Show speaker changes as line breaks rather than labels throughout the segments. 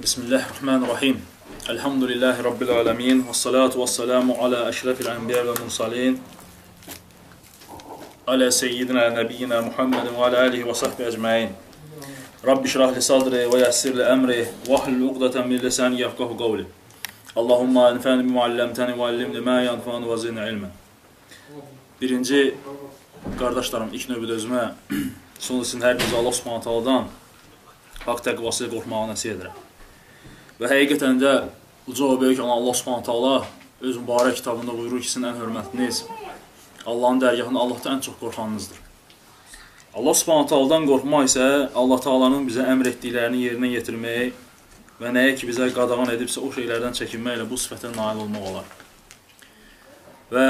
Bismillahirrahmanirrahim. Elhamdülillahi Rabbil alemin. Və salatu və salamu alə əşrəfil ənbiyə və mursalin. Alə seyyidina nəbiyyina Muhammedin və alə alihi və sahbi əcməin. Rabbi şirah li sadri və yəssir li əmri və ahlul uqdatan min lisani yafqahu qawli. Allahumma enfəni bima allamtani və allimni ma yanfa'uni və zidni ilmən. Birinci qardaşlarım, ilk növbədə özümə, sonra sizin hər biriniz Allah Subhanahu taalandan haqq təqvası qorxmağı nəsihət edirəm. Və həqiqətən də uca və böyük olan Allah Subhanahu taala öz mübarək kitabında buyurur ki, sizin ən hörmətliniz Allahın dərgahında Allahdan ən çox qorxanınızdır. Allah Subhanahu taaladan qorxmaq isə Allah Taalanın bizə əmr etdiklərini yerinə yetirmək və nəyə ki bizə qadağan edibsə o şeylərdən çəkinməklə bu sifətə nail olmaq olar. Və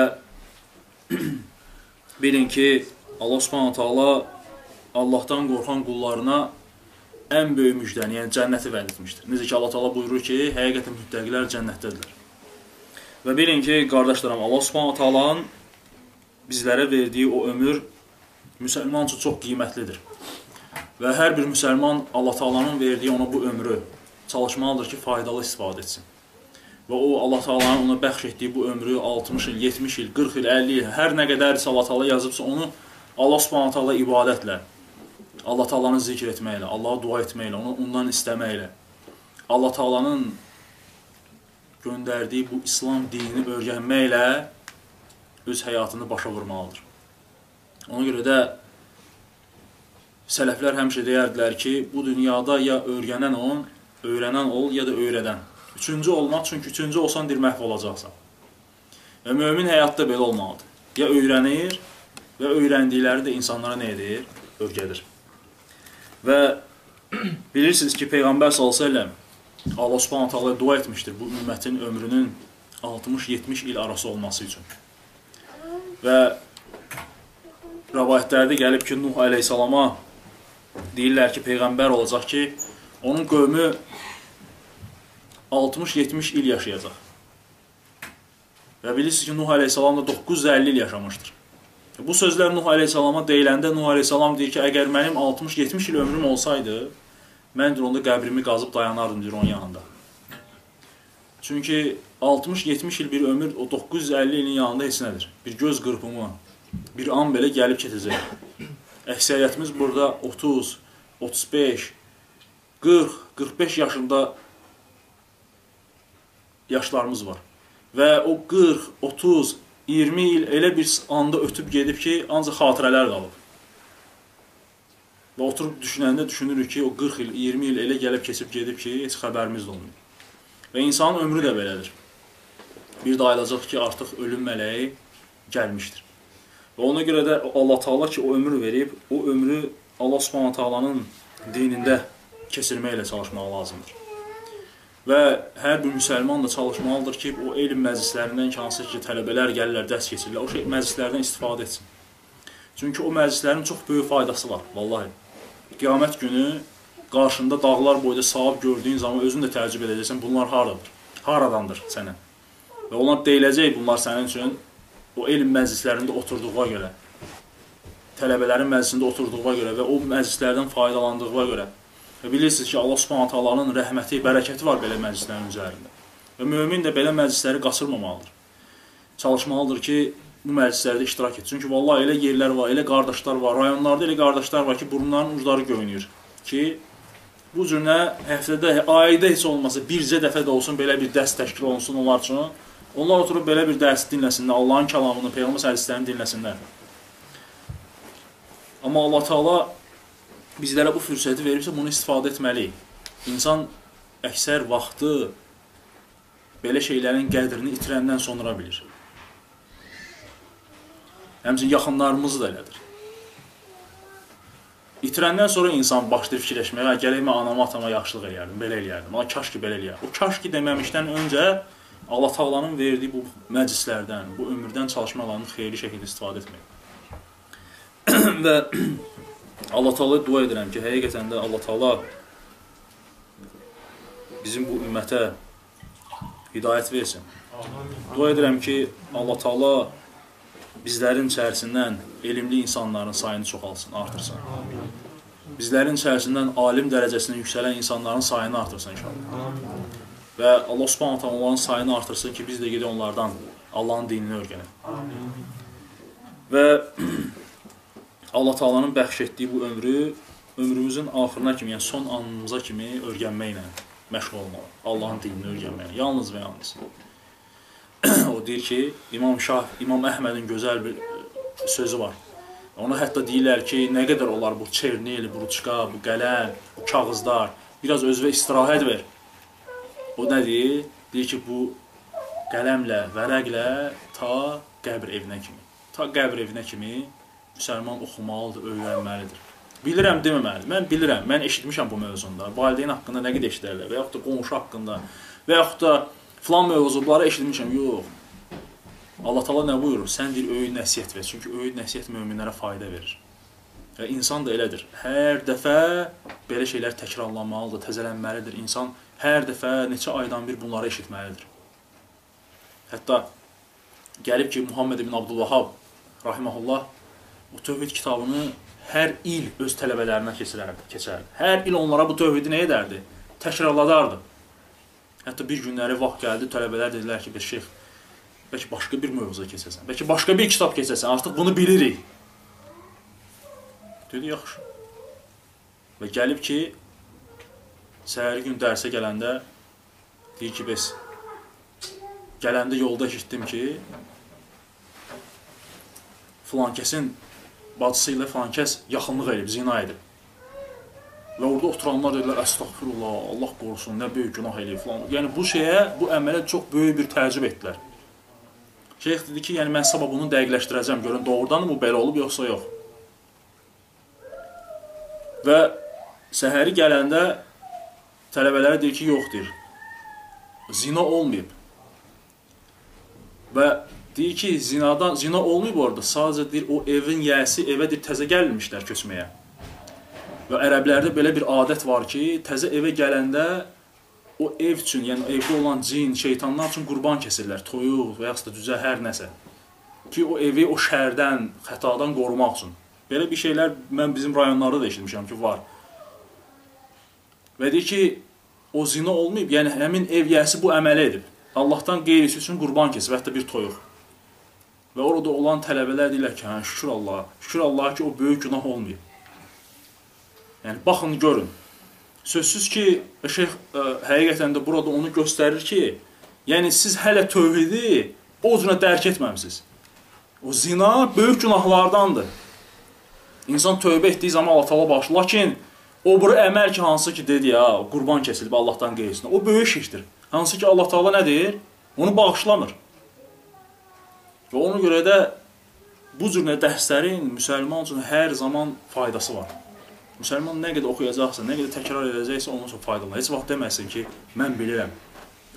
bilin ki, Allah Subhanahu taala Allahdan qorxan qullarına ən böyük müjdəni, yəni cənnəti vəd etmişdir. Necə ki Allah Taala buyurur ki, həqiqətən müttəqilər cənnətdədirlər. Və bilin ki, qardaşlarım, Allah Subhanahu taalanın bizlərə verdiyi o ömür müsəlman üçün çox qiymətlidir. Və hər bir müsəlman Allah Taalanın verdiyi ona bu ömrü çalışmalıdır ki, faydalı istifadə etsin. Və o Allah Taalanın ona bəxş etdiyi bu ömrü 60 il, 70 il, 40 il, 50 il, hər nə qədər Allah Taala yazıbsa onu Allah Subhanahu taala ibadətlə, Allah Taalanı zikr etməklə, Allaha dua etməklə, ondan istəməklə, Allah Taalanın göndərdiyi bu İslam dinini öyrənməklə öz həyatını başa vurmalıdır. Ona görə də sələflər həmişə deyərdilər ki, bu dünyada ya öyrənən ol, öyrənən ol, ya da öyrədən. Üçüncü olmaq, çünki üçüncü olsan dir məhv olacaqsan. Və mömin həyatda belə olmalıdır. Ya öyrənir və öyrəndikləri də insanlara nə edir? Öyrədir. Və bilirsiniz ki, Peyğəmbər s.ə.v Allah subhanət hala dua etmişdir bu ümmətin ömrünün 60-70 il arası olması üçün. Və rəvayətlərdə gəlib ki, Nuh əleyhissalama deyirlər ki, Peyğəmbər olacaq ki, onun qövmü 60-70 il yaşayacaq. Və bilirsiniz ki, Nuh əleyhissalam da 950 il yaşamışdır. Bu sözlər Nuh əleyhissalama deyiləndə Nuh əleyhissalam deyir ki, əgər mənim 60-70 il ömrüm olsaydı, mən deyir, onda qəbrimi qazıb dayanardım deyir onun yanında. Çünki 60-70 il bir ömür o 950 ilin yanında heç nədir. Bir göz qırpımı, bir an belə gəlib keçəcək. Əksəriyyətimiz burada 30, 35, 40, 45 yaşında yaşlarımız var. Və o 40, 30, 20 il elə bir anda ötüb gedib ki, ancaq xatirələr qalıb. Və oturub düşünəndə düşünürük ki, o 40 il, 20 il elə gəlib keçib gedib ki, heç xəbərimiz də olmuyor. Və insanın ömrü də belədir. Bir də ayılacaq ki, artıq ölüm mələyi gəlmişdir. Və ona görə də Allah Taala ki, o ömrü verib, o ömrü Allah Subhanahu taalanın dinində keçirməklə çalışmaq lazımdır. Və hər bir müsəlman da çalışmalıdır ki, o elm məclislərindən ki, hansı ki, tələbələr gəlirlər, dərs keçirlər, o şey məclislərdən istifadə etsin. Çünki o məclislərin çox böyük faydası var, vallahi. Qiyamət günü qarşında dağlar boyda savab gördüyün zaman özün də təəccüb edəcəksən, bunlar haradır? Haradandır sənə? Və onlar deyiləcək bunlar sənin üçün o elm məclislərində oturduğuna görə, tələbələrin məclisində oturduğuna görə və o məclislərdən faydalandığına görə Və bilirsiniz ki, Allah Subhanahu taalanın rəhməti, bərəkəti var belə məclislərin üzərində. Və mömin də belə məclisləri qaçırmamalıdır. Çalışmalıdır ki, bu məclislərdə iştirak etsin. Çünki vallahi elə yerlər var, elə qardaşlar var, rayonlarda elə qardaşlar var ki, burunların ucları göynüyür ki, bu cürə həftədə, ayda heç olmasa bircə dəfə də olsun belə bir dərs təşkil olunsun onlar üçün. Onlar oturub belə bir dərs dinləsinlər, Allahın kəlamını, Peyğəmbər hədislərini dinləsinlər. Amma Allah Taala bizlərə bu fürsəti veribsə, bunu istifadə etməliyik. İnsan əksər vaxtı belə şeylərin qədrini itirəndən sonra bilir. Həmçin yaxınlarımız da elədir. İtirəndən sonra insan başlayır fikirləşməyə, gərək mən anama, atama yaxşılıq eləyərdim, belə eləyərdim. Amma kaş ki belə eləyərdim. O kaş ki deməmişdən öncə Allah Taala'nın verdiyi bu məclislərdən, bu ömürdən çalışmalarını xeyirli şəkildə istifadə etmək. Və Allah Taala dua edirəm ki, həqiqətən də Allah Taala bizim bu ümmətə hidayət versin. Dua edirəm ki, Allah Taala bizlərin içərisindən elmli insanların sayını çoxalsın, artırsın. bizlərin içərisindən alim dərəcəsinə yüksələn insanların sayını artırsın inşallah. Və Allah Subhanahu taala onların sayını artırsın ki, biz də gedək onlardan Allahın dinini öyrənək. Və Allah Taala'nın bəxş etdiyi bu ömrü ömrümüzün axırına kimi, yəni son anımıza kimi öyrənməklə məşğul olmalı. Allahın dinini öyrənməklə. Yalnız və yalnız. o deyir ki, İmam Şah, İmam Əhmədin gözəl bir sözü var. Ona hətta deyirlər ki, nə qədər olar bu çernil, bu ruçka, bu qələm, bu kağızlar, biraz özünə istirahət ver. O nə deyir? Deyir ki, bu qələmlə, vərəqlə ta qəbr evinə kimi, ta qəbr evinə kimi müsəlman oxumalıdır, öyrənməlidir. Bilirəm deməməlidir. Mən bilirəm, mən eşitmişəm bu mövzunda. Valideyn haqqında nə qədər eşidərlər və yaxud da qonşu haqqında və yaxud da filan mövzuları eşitmişəm. Yox. Allah Taala nə buyurur? Sən bir öyüd nəsihət ver. Çünki öyüd nəsihət möminlərə fayda verir. Və insan da elədir. Hər dəfə belə şeylər təkrarlanmalıdır, təzələnməlidir. İnsan hər dəfə neçə aydan bir bunları eşitməlidir. Hətta gəlib ki, Muhammed ibn Abdulvahab rahimehullah o tövhid kitabını hər il öz tələbələrinə keçirərdi, keçərdi. Hər il onlara bu tövhidi nə edərdi? Təkrarladardı. Hətta bir günləri vaxt gəldi, tələbələr dedilər ki, "Bəs şeyx, bəlkə başqa bir mövzuya keçəsən, bəlkə başqa bir kitab keçəsən, artıq bunu bilirik." Dedi, yaxşı. Və gəlib ki, səhəri gün dərsə gələndə deyir ki, bəs gələndə yolda eşitdim ki, filan kəsin bacısı ilə filan kəs yaxınlıq edib, zina edib. Və orada oturanlar dedilər, əstəğfirullah, Allah qorusun, nə böyük günah eləyib filan. Yəni bu şeyə, bu əmələ çox böyük bir təəccüb etdilər. Şeyx dedi ki, yəni mən sabah bunu dəqiqləşdirəcəm, görün doğrudan mı belə olub yoxsa yox. Və səhəri gələndə tələbələrə deyir ki, yox deyir. Zina olmayıb. Və deyir ki, zinadan zina olmayıb orada. Sadəcə deyir o evin yəsi evə deyir təzə gəlmişlər köçməyə. Və ərəblərdə belə bir adət var ki, təzə evə gələndə o ev üçün, yəni evdə olan cin, şeytanlar üçün qurban kəsirlər, toyuq və yaxud da düzə hər nəsə. Ki o evi o şərdən, xətadan qorumaq üçün. Belə bir şeylər mən bizim rayonlarda da eşitmişəm ki, var. Və deyir ki, o zina olmayıb, yəni həmin ev yəsi bu əməli edib. Allahdan qeyrisi üçün qurban kesib, hətta bir toyuq. Və orada olan tələbələr deyirlər ki, hə, şükür Allah, şükür Allah ki, o böyük günah olmayıb. Yəni baxın görün. Sözsüz ki, şeyx ə, həqiqətən də burada onu göstərir ki, yəni siz hələ tövhidi o cürə dərk etməmisiniz. O zina böyük günahlardandır. İnsan tövbə etdiyi zaman Allah təala bağışlar. Lakin o buru əməl ki, hansı ki dedi ya, qurban kəsilib Allahdan qeyrisinə. O böyük işdir. Hansı ki Allah Taala nə deyir? Onu bağışlamır. Və ona görə də bu cür dərslərin müsəlman üçün hər zaman faydası var. Müsəlman nə qədər oxuyacaqsa, nə qədər təkrar edəcəksə, onun üçün faydalı. Heç vaxt deməsin ki, mən bilirəm.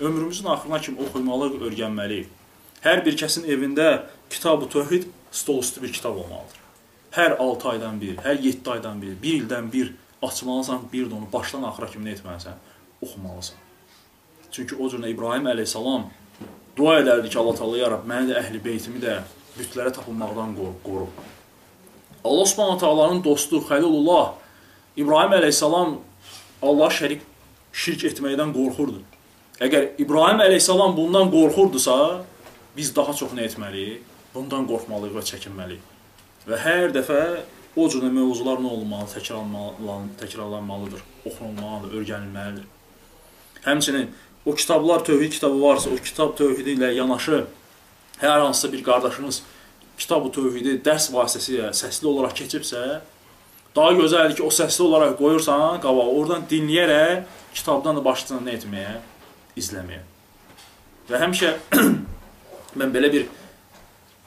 Ömrümüzün axırına kimi oxumalı, öyrənməliyik. Hər bir kəsin evində Kitab-ı Tövhid stol üstü bir kitab olmalıdır. Hər 6 aydan bir, hər 7 aydan bir, 1 ildən bir açmalısan, bir də onu başdan axıra kimi nə etməlisən? Oxumalısan. Çünki o cür İbrahim əleyhissalam dua edərdi ki, Allah Taala ya Rəbb, məni də əhli beytimi də bütlərə tapınmaqdan qoru. Allah Subhanahu taalanın dostu Xəlilullah İbrahim əleyhissalam Allah şərik şirk etməkdən qorxurdu. Əgər İbrahim əleyhissalam bundan qorxurdusa, biz daha çox nə etməliyik? Bundan qorxmalıyıq və çəkinməliyik. Və hər dəfə o cür mövzular nə olmalı, təkrarlanmalı, təkrarlanmalıdır, oxunulmalıdır, öyrənilməlidir. Həmçinin o kitablar tövhid kitabı varsa, o kitab tövhidi ilə yanaşı hər hansısa bir qardaşınız kitab-ı tövhidi dərs vasitəsilə səsli olaraq keçibsə, Daha gözəldir ki, o səsli olaraq qoyursan qabağa, oradan dinləyərək kitabdan da başlayırsan nə etməyə, izləməyə. Və həmişə mən belə bir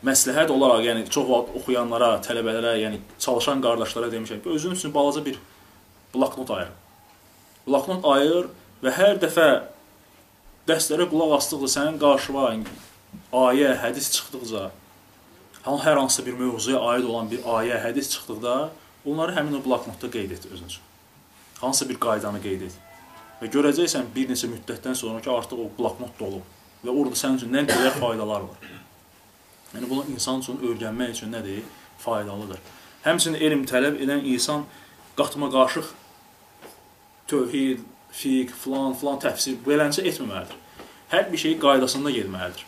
məsləhət olaraq, yəni çox vaxt oxuyanlara, tələbələrə, yəni çalışan qardaşlara demişəm ki, özün üçün balaca bir bloknot ayır. Bloknot ayır və hər dəfə dərslərə qulaq asdıqca sənin qarşıva ayə, hədis çıxdıqca, hər hansı bir mövzuya aid olan bir ayə, hədis çıxdıqda Onları həmin o bloknotda qeyd et özün üçün. Hansısa bir qaydanı qeyd et. Və görəcəksən bir neçə müddətdən sonra ki, artıq o bloknot dolub və orada sənin üçün nə qədər faydalar var. Yəni bunu insan üçün öyrənmək üçün nədir? Faydalıdır. Həmçinin elm tələb edən insan qatma qaşıq tövhid, fiqh, filan, filan təfsir beləncə etməməlidir. Hər bir şey qaydasında getməlidir.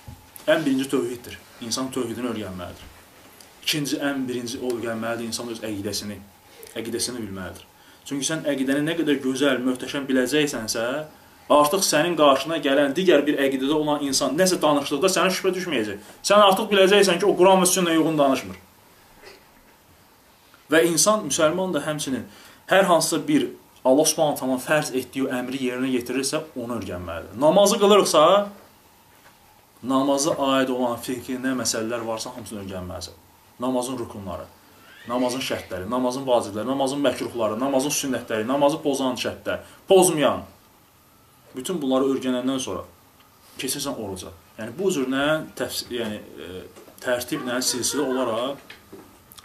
Ən birinci tövhiddir. İnsan tövhidini öyrənməlidir. İkinci ən birinci o öyrənməlidir insan öz əqidəsini, əqidəsini bilməlidir. Çünki sən əqidəni nə qədər gözəl, möhtəşəm biləcəksənsə, artıq sənin qarşına gələn digər bir əqidədə olan insan nəsə danışdıqda sənə şübhə düşməyəcək. Sən artıq biləcəksən ki, o Quran və sünnəyə uyğun danışmır. Və insan, müsəlman da həmçinin hər hansısa bir Allah Subhanahu taala fərz etdiyi əmri yerinə yetirirsə, onu öyrənməlidir. Namazı qılırıqsa, namaza aid olan fiqhi nə məsələlər varsa, hamısını öyrənməlisən. Namazın rukunları, namazın şərtləri, namazın vacibləri, namazın məkruhları, namazın sünnətləri, namazı pozan şərtlər, pozmayan. Bütün bunları öyrənəndən sonra keçirsən oruca. Yəni bu cürlə təfsir, yəni e, tərtiblə, silsilə olaraq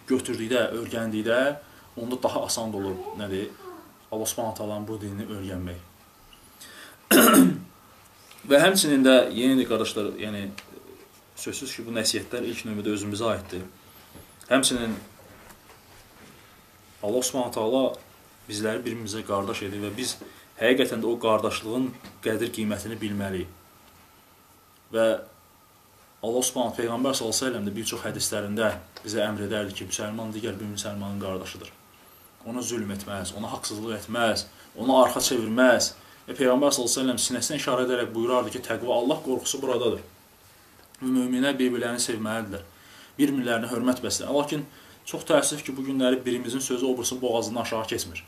götürdükdə, öyrəndikdə onda daha asan olur, nədir? Allah Subhanahu taalanın bu dinini öyrənmək. Və həmçinin də yeni qardaşlar, yəni sözsüz ki, bu nəsihətlər ilk növbədə özümüzə aiddir. Həmçinin Allah Subhanahu taala bizləri bir-birimizə qardaş edir və biz həqiqətən də o qardaşlığın qədir qiymətini bilməliyik. Və Allah Subhanahu peyğəmbər sallallahu əleyhi və səlləm də bir çox hədislərində bizə əmr edərdi ki, müsəlman digər bir müsəlmanın qardaşıdır ona zülm etməz, ona haqsızlıq etməz, ona arxa çevirməz. Və Peyğəmbər sallallahu əleyhi sinəsinə işarə edərək buyurardı ki, təqva Allah qorxusu buradadır. Və möminlər bir-birlərini sevməlidirlər. Bir-birlərinə hörmət bəsləyir. Lakin çox təəssüf ki, bu günləri birimizin sözü o birisi boğazından aşağı keçmir.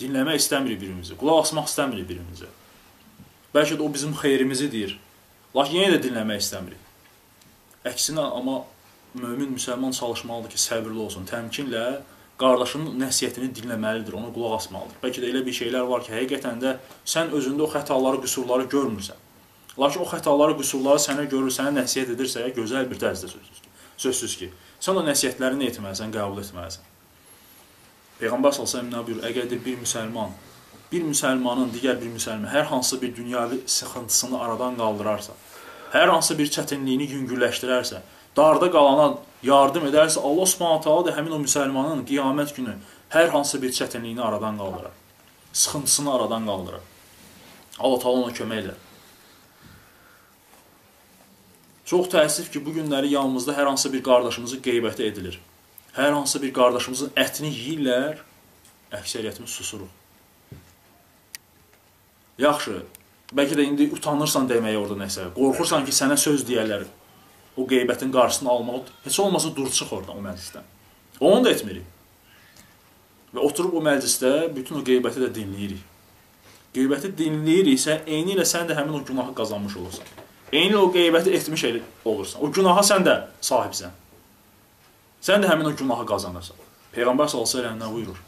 Dinləmək istəmirik birimizi, qulaq asmaq istəmirik birimizə. Bəlkə də o bizim xeyrimizi deyir. Lakin yenə də dinləmək istəmirik. Əksinə amma mömin müsəlman çalışmalıdır ki, səbirli olsun, təmkinlə qardaşının nəsihətini dinləməlidir, ona qulaq asmalıdır. Bəlkə də elə bir şeylər var ki, həqiqətən də sən özündə o xətaları, qüsurları görmürsən. Lakin o xətaları, qüsurları sənə görür, sənə nəsihət edirsə, gözəl bir tərzdə sözsüz ki, sözsüz ki, sən o nəsihətlərini etməlisən, qəbul etməlisən. Peyğəmbər sallallahu əleyhi və səlləm buyurur, əgər bir müsəlman bir müsəlmanın digər bir müsəlman hər hansı bir dünyavi sıxıntısını aradan qaldırarsa, hər hansı bir çətinliyini yüngülləşdirərsə, darda qalana yardım edərsə, Allah Subhanahu taala da həmin o müsəlmanın qiyamət günü hər hansı bir çətinliyini aradan qaldırar. Sıxıntısını aradan qaldırar. Allah Taala ona kömək edər. Çox təəssüf ki, bu günləri yanımızda hər hansı bir qardaşımızı qeybətə edilir. Hər hansı bir qardaşımızın ətini yeyirlər, əksəriyyətimiz susuruq. Yaxşı, bəlkə də indi utanırsan deməyə orada nəsə. Qorxursan ki, sənə söz deyərlər o qeybətin qarşısını almaq, heç olmasa dur çıx oradan o məclisdən. Onu da etmirik. Və oturub o məclisdə bütün o qeybəti də dinləyirik. Qeybəti dinləyiriksə, eyni ilə sən də həmin o günahı qazanmış olursan. Eyni o qeybəti etmiş olursan. O günaha sən də sahibsən. Sən də həmin o günahı qazanırsan. Peyğəmbər sallallahu əleyhi və səlləm buyurur.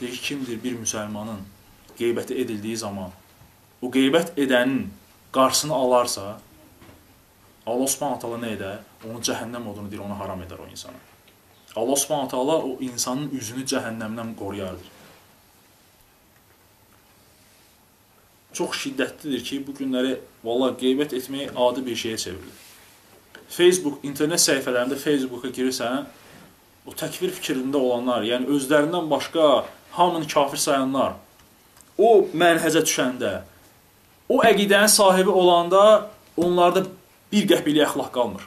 Deyir ki, kimdir bir müsəlmanın qeybəti edildiyi zaman o qeybət edənin qarşısını alarsa, Allah Subhanahu taala nə edə? Onun cəhənnəm odunu deyir, onu haram edər o insana. Allah Subhanahu taala o insanın üzünü cəhənnəmdən qoruyardır. Çox şiddətlidir ki, bu günləri valla qeybət etmək adi bir şeyə çevrilir. Facebook, internet səhifələrində Facebooka girirsən, o təkvir fikrində olanlar, yəni özlərindən başqa hamını kafir sayanlar, o mənhəcə düşəndə, o əqidənin sahibi olanda onlarda bir qəpilik əxlaq qalmır.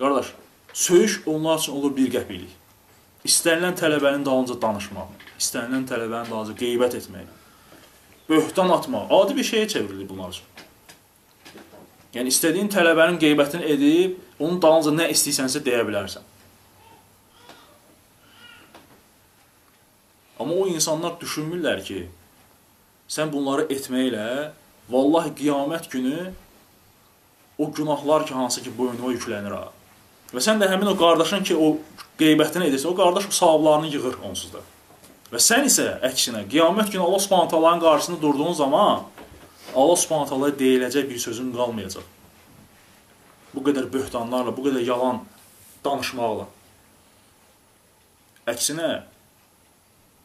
Qardaş, söyüş onlar üçün olur bir qəpilik. İstənilən tələbənin dalınca danışmaq, istənilən tələbənin dalınca qeybət etmək, böhtan atmaq, adi bir şeyə çevrilir bunlar üçün. Yəni istədiyin tələbənin qeybətini edib, onun dalınca nə istəyirsənsə deyə bilərsən. Amma o insanlar düşünmürlər ki, sən bunları etməklə vallahi qiyamət günü o günahlar ki, hansı ki, boynuma yüklənir ha. Və sən də həmin o qardaşın ki, o qeybətini edirsə, o qardaş o savablarını yığır onsuz da. Və sən isə əksinə, qiyamət günü Allah Subhanahu taalanın qarşısında durduğun zaman Allah Subhanahu taala deyiləcək bir sözün qalmayacaq. Bu qədər böhtanlarla, bu qədər yalan danışmaqla. Əksinə,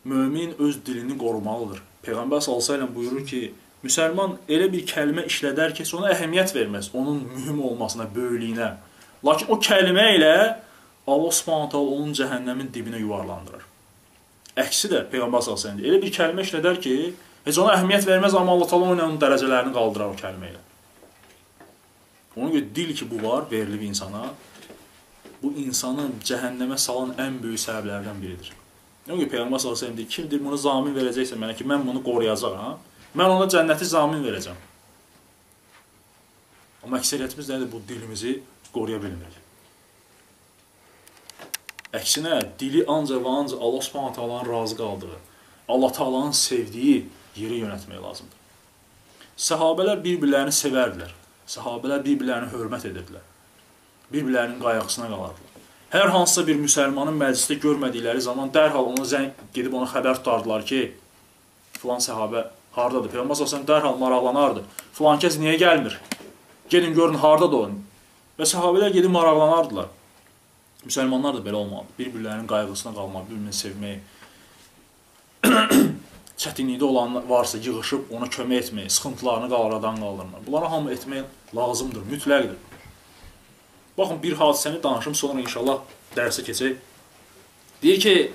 mömin öz dilini qorumalıdır. Peyğəmbər səlləm buyurur ki, Müsəlman elə bir kəlmə işlədər ki, ona əhəmiyyət verməz, onun mühüm olmasına, böyüklüyünə. Lakin o kəlmə ilə Allah Subhanahu taala onun cəhənnəmin dibinə yuvarlandırır. Əksi də Peyğəmbər sallallahu əleyhi elə bir kəlmə işlədər ki, heç ona əhəmiyyət verməz, amma Allah təala onun dərəcələrini qaldırar o kəlmə ilə. Ona görə dil ki, bu var, verilib insana, bu insanı cəhənnəmə salan ən böyük səbəblərdən biridir. Ona görə Peyğəmbər sallallahu əleyhi deyir, kimdir bunu zamin verəcəksə mənə ki, mən bunu qoruyacağam, mən ona cənnəti zamin verəcəm. Amma əksəriyyətimiz nədir? Bu dilimizi qoruya bilmirik. Əksinə, dili ancaq və ancaq Allah Subhanahu taalanın razı qaldığı, Allah taalanın sevdiyi yerə yönəltmək lazımdır. Səhabələr bir-birlərini sevərdilər. Səhabələr bir-birlərini hörmət edirdilər. Bir-birlərinin qayğısına qalardılar. Hər hansısa bir müsəlmanın məclisdə görmədikləri zaman dərhal ona zəng gedib ona xəbər tutardılar ki, filan səhabə hardadır? Peyğəmbər sallallahu dərhal maraqlanardı. Filan kəs niyə gəlmir? Gedin görün hardadır o. Və səhabələr gedib maraqlanardılar. Müsəlmanlar da belə olmalı. Bir-birlərinin qayğısına qalmaq, bir-birini sevmək. Çətinlikdə olan varsa yığılıb ona kömək etmək, sıxıntılarını qalaradan qaldırmaq. Bunları hamı etmək lazımdır, mütləqdir. Baxın, bir hadisəni danışım, sonra inşallah dərsə keçək. Deyir ki,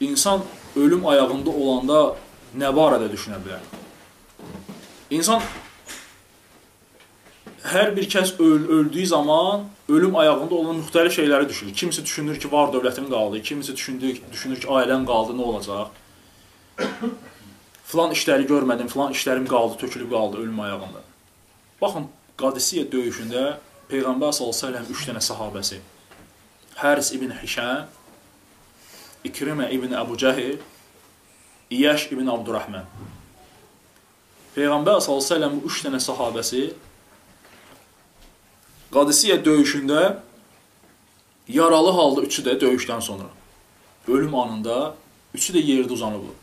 insan ölüm ayağında olanda nə barədə düşünə bilər? İnsan hər bir kəs öl öldüyü zaman ölüm ayağında olan müxtəlif şeyləri düşünür. Kimisi düşünür ki, var dövlətim qaldı, kimisi düşünür, düşünür ki, ailəm qaldı, nə olacaq? filan işləri görmədim, filan işlərim qaldı, tökülüb qaldı ölüm ayağında. Baxın, Qadisiyyə döyüşündə Peyğəmbər sallallahu əleyhi 3 dənə sahabəsi Həris ibn Hişam, İkrimə ibn Əbu Cəhil, İyaş ibn Abdurrahman. Peyğəmbər bu 3 dənə sahabəsi Qadisiyyə döyüşündə yaralı halda üçü də döyüşdən sonra ölüm anında üçü də yerdə uzanıblar.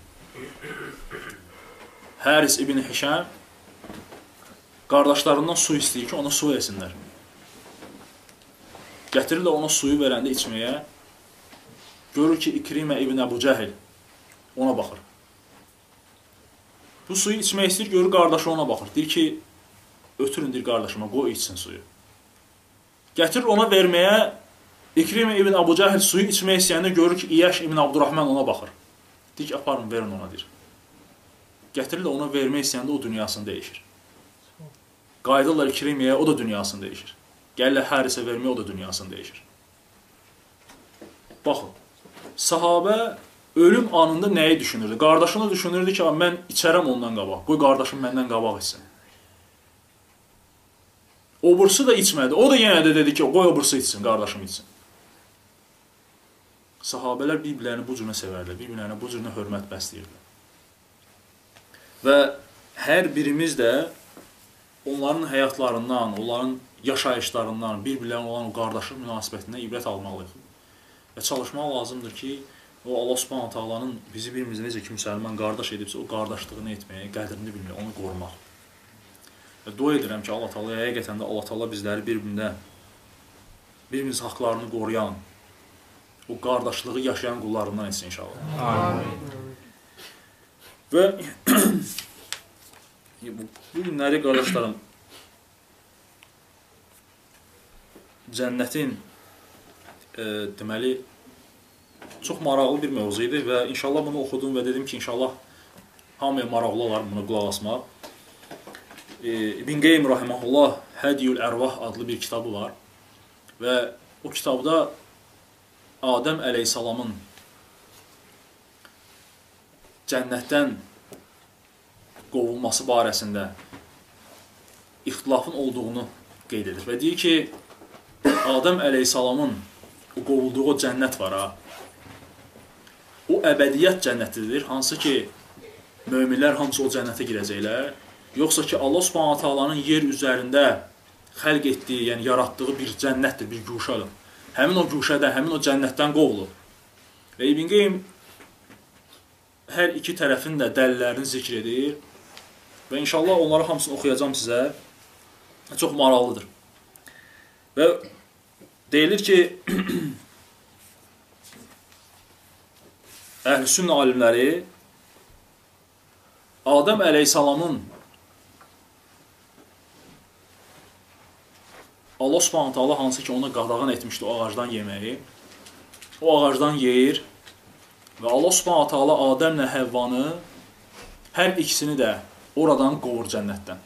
Həris ibn Hişam qardaşlarından su istəyir ki, ona su versinlər. Gətirirlər ona suyu verəndə içməyə. Görür ki, İkrimə ibn Əbu Cəhil ona baxır. Bu suyu içmək istəyir, görür qardaşı ona baxır. Deyir ki, ötürün deyir qardaşıma, qoy içsin suyu. Gətirir ona verməyə İkrim ibn Abu Cahil suyu içmək istəyəndə görür ki, İyaş ibn Abdurrahman ona baxır. Deyir ki, aparın, verin ona, deyir. Gətirir də ona vermək istəyəndə o dünyasını dəyişir. Qayıdırlar İkrimiyə, o da dünyasını dəyişir. Gəlirlər Hərisə verməyə, o da dünyasını dəyişir. Baxın, sahabə ölüm anında nəyi düşünürdü? Qardaşını düşünürdü ki, mən içərəm ondan qabaq, qoy qardaşım məndən qabaq içsin. O bursu da içmədi. O da yenə də dedi ki, qoy o bursu içsin, qardaşım içsin. Sahabələr bir-birlərini bu cürə sevərlər, bir-birlərinə bu cürə hörmət bəsləyirlər. Və hər birimiz də onların həyatlarından, onların yaşayışlarından, bir-birlərinə olan qardaşlıq münasibətindən ibrət almalıyıq. Və çalışmaq lazımdır ki, o Allah Subhanahu taalanın bizi bir-birimizə necə ki müsəlman qardaş edibsə, o qardaşlığını etməyə, qədrini bilməyə, onu qorumaq. Və dua edirəm ki, Allah Taala həqiqətən də Allah Taala bizləri bir-birində bir-birimiz haqqlarını qoruyan, o qardaşlığı yaşayan qullarından etsin inşallah. Amin. Və bu günləri qardaşlarım cənnətin e, deməli çox maraqlı bir mövzu idi və inşallah bunu oxudum və dedim ki, inşallah hamıya maraqlı olar bunu qulaq asmaq e, İbn Qeym rahimehullah Hadiyul Ərvah adlı bir kitabı var və o kitabda Adəm əleyhissalamın cənnətdən qovulması barəsində ixtilafın olduğunu qeyd edir və deyir ki, Adəm əleyhissalamın o qovulduğu o cənnət var ha. O əbədiyyət cənnətidir, hansı ki möminlər hamısı o cənnətə girəcəklər yoxsa ki Allah Subhanahu taalanın yer üzərində xəlq etdiyi, yəni yaratdığı bir cənnətdir, bir guşadır. Həmin o guşədə, həmin o cənnətdən qovulur. Və İbn Qeym hər iki tərəfin də dəlillərini zikr edir. Və inşallah onları hamısını oxuyacam sizə. Çox maraqlıdır. Və deyilir ki, Əhl-i alimləri Adəm əleyhissalamın Allah Subhanahu taala hansı ki ona qadağan etmişdi o ağacdan yeməyi. O ağacdan yeyir Və Allah Subhanahu taala Adəmlə Həvvanı hər ikisini də oradan qovur cənnətdən.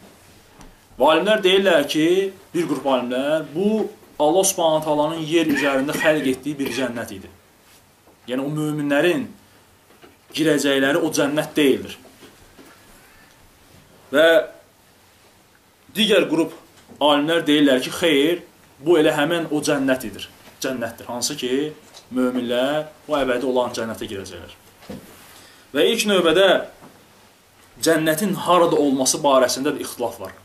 Və alimlər deyirlər ki, bir qrup alimlər bu Allah Subhanahu taalanın yer üzərində xəlq etdiyi bir cənnət idi. Yəni o möminlərin girəcəkləri o cənnət deyildir. Və digər qrup alimlər deyirlər ki, xeyr, bu elə həmin o cənnətidir. Cənnətdir. Hansı ki, möminlər o əbədi olan cənnətə girəcəklər. Və ilk növbədə cənnətin harada olması barəsində də ixtilaf var.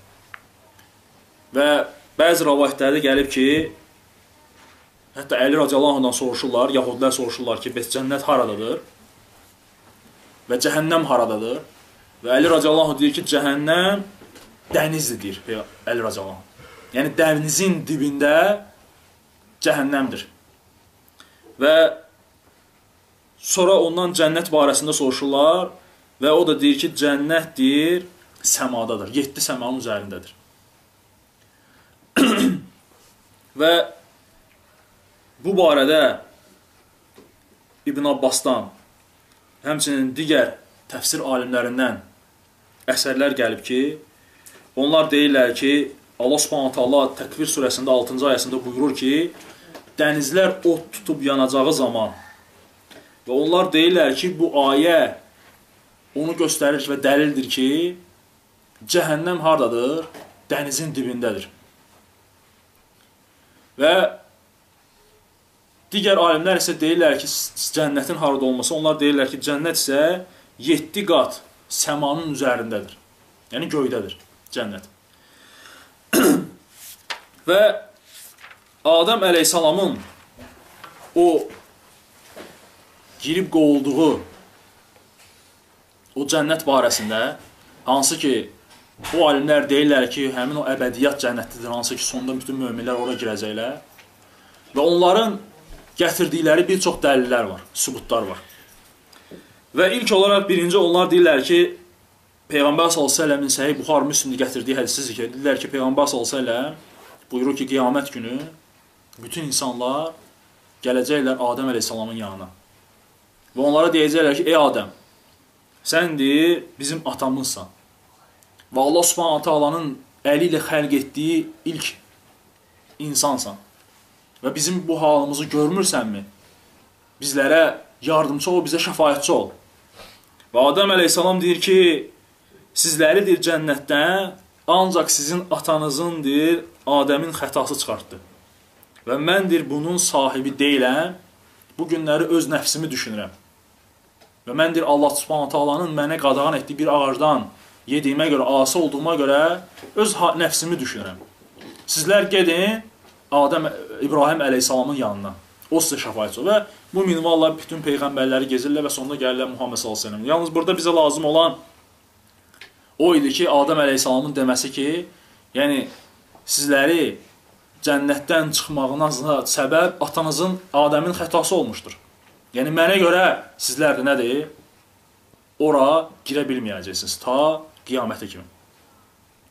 Və bəzi rivayətlərdə gəlib ki, hətta Əli radiyallahu anhdan soruşurlar, yahudilər soruşurlar ki, bəs cənnət haradadır? Və cəhənnəm haradadır? Və Əli radiyallahu deyir ki, cəhənnəm dənizdir, deyir Əli radiyallahu. Yəni dənizin dibində cəhənnəmdir. Və sonra ondan cənnət barəsində soruşurlar və o da deyir ki, cənnət deyir, səmadadır, 7 səmanın üzərindədir. və bu barədə İbn Abbasdan, həmçinin digər təfsir alimlərindən əsərlər gəlib ki, onlar deyirlər ki, Allah Subhanahu taala Təkvir surəsində 6-cı ayəsində buyurur ki, dənizlər od tutub yanacağı zaman və onlar deyirlər ki, bu ayə onu göstərir və dəlildir ki, cəhənnəm hardadır? Dənizin dibindədir. Və digər alimlər isə deyirlər ki, cənnətin harada olması, onlar deyirlər ki, cənnət isə 7 qat səmanın üzərindədir. Yəni göydədir cənnət. Və Adəm əleyhissalamın o girib qovulduğu o cənnət barəsində hansı ki o alimlər deyirlər ki, həmin o əbədiyyat cənnətidir, hansı ki sonda bütün möminlər ora girəcəklər. Və onların gətirdikləri bir çox dəlillər var, sübutlar var. Və ilk olaraq birinci onlar deyirlər ki, Peyğəmbər səlləmin səhih Buxar Müslimdə gətirdiyi hədisi zikr edirlər ki, Peyğəmbər səlləm buyurur ki, qiyamət günü bütün insanlar gələcəklər Adəm əleyhissalamın yanına. Və onlara deyəcəklər ki, ey Adəm, sən deyir, bizim atamızsan. Və Allah Subhanahu taalanın əli ilə xəlq etdiyi ilk insansan. Və bizim bu halımızı görmürsənmi? Bizlərə yardımçı ol, bizə şəfaətçi ol. Və Adəm əleyhissalam deyir ki, sizləridir cənnətdən, ancaq sizin atanızındır Adəmin xətası çıxartdı. Və məndir bunun sahibi deyiləm, bu günləri öz nəfsimi düşünürəm. Və məndir Allah subhanət alanın mənə qadağan etdiyi bir ağacdan yediyimə görə, ası olduğuma görə öz nəfsimi düşünürəm. Sizlər gedin Adəm İbrahim əleyhissalamın yanına. O sizə şəfaət olur. Və bu minvalla bütün peyğəmbərləri gezirlər və sonunda gəlirlər Muhammed sallallahu əleyhi və səlləm. Yalnız burada bizə lazım olan o idi ki, Adəm əleyhissalamın deməsi ki, yəni sizləri cənnətdən çıxmağınızla səbəb atanızın Adəmin xətası olmuşdur. Yəni mənə görə sizlər də nədir? Ora girə bilməyəcəksiniz ta qiyamətə kimi.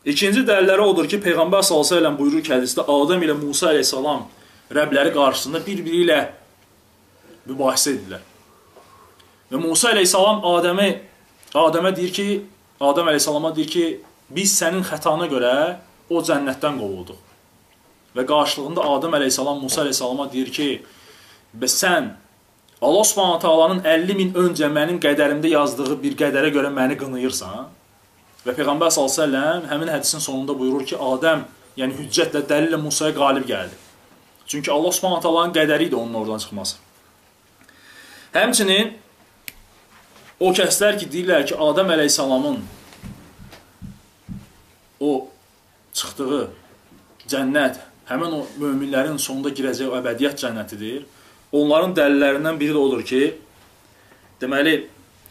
İkinci dəlilləri odur ki, Peyğəmbər səlləm buyurur ki, hədisdə Adəm ilə Musa əleyhissalam Rəbləri qarşısında bir-biri ilə mübahisə edirlər. Və Musa əleyhissalam Adəmi Adəmə deyir ki, Adəm əleyhissalama deyir ki, biz sənin xətana görə o cənnətdən qovulduq. Və qarşılığında Adəm əleyhissalam Musa əleyhissalama deyir ki, bəs sən Allah Subhanahu taalanın 50 min öncə mənim qədərimdə yazdığı bir qədərə görə məni qınayırsan? Və Peyğəmbər səlləm həmin hədisin sonunda buyurur ki, Adəm, yəni hüccətlə, dəlillə Musaya qalib gəldi. Çünki Allah Subhanahu taalanın qədəri idi onun oradan çıxması. Həmçinin O kəslər ki, deyirlər ki, Adəm əleyhissalamın o çıxdığı cənnət həmin o möminlərin sonunda girəcəyi əbədiyyət cənnətidir. Onların dəlillərindən biri də odur ki, deməli,